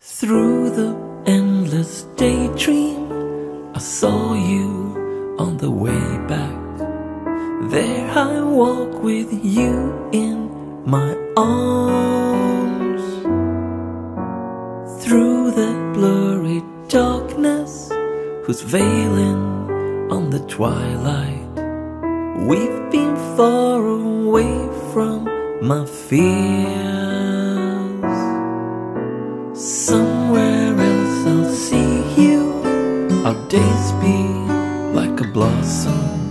Through the endless daydream, I saw you on the way back. There I walk with you in my arms. Through the blurry darkness, who's veiling on the twilight. We've been far away from my fears. Somewhere else I'll see you. Our days be like a blossom,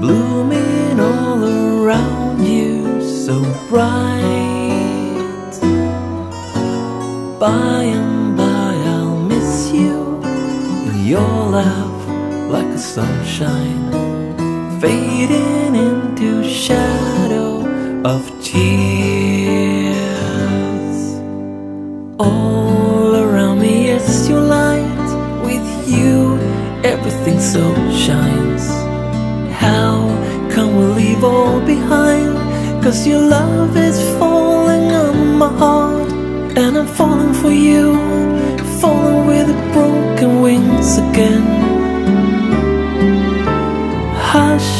blooming all around you, so bright. By and by I'll miss you. Your laugh like a sunshine, fading into shadow of tears. All around me is your light. With you, everything so shines. How can we leave all behind? Cause your love is falling on my heart. And I'm falling for you, falling with broken wings again. Hush,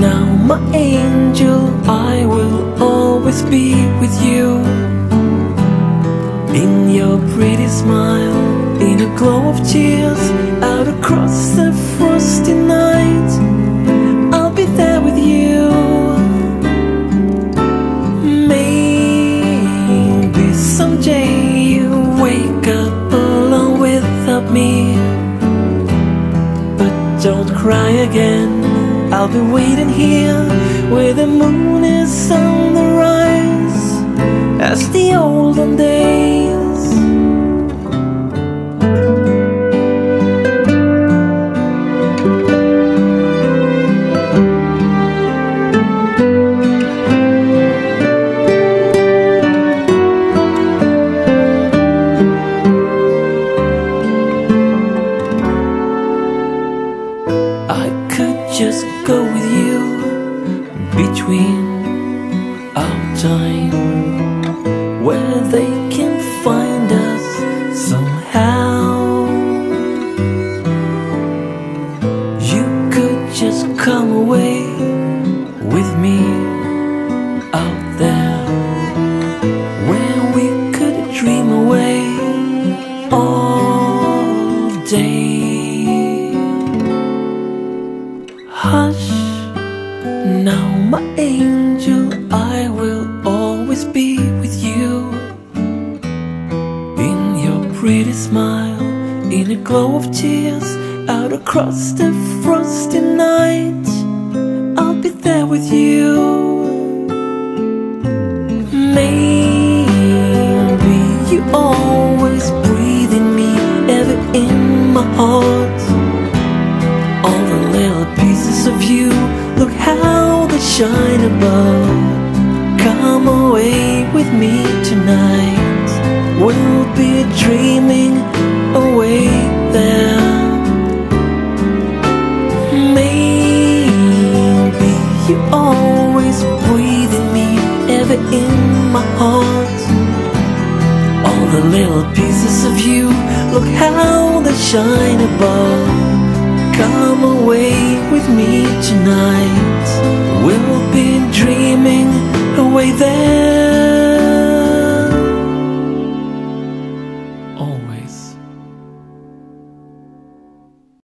now my angel, I will always be with you. In your pretty smile, in a glow of tears, out across the frosty night, I'll be there with you. Maybe someday you wake up alone without me. But don't cry again, I'll be waiting here where just go with you between our time where they can find us somehow. You could just come away with me out there where we could dream away all day. Smile, in a glow of tears, out across the frosty night, I'll be there with you. Maybe you always breathe in me, ever in my heart. All the little pieces of you, look how they shine above. Come away with me tonight. We'll be dreaming away there. Maybe you always breathe in me, ever in my heart. All the little pieces of you, look how they shine above. Come away with me tonight.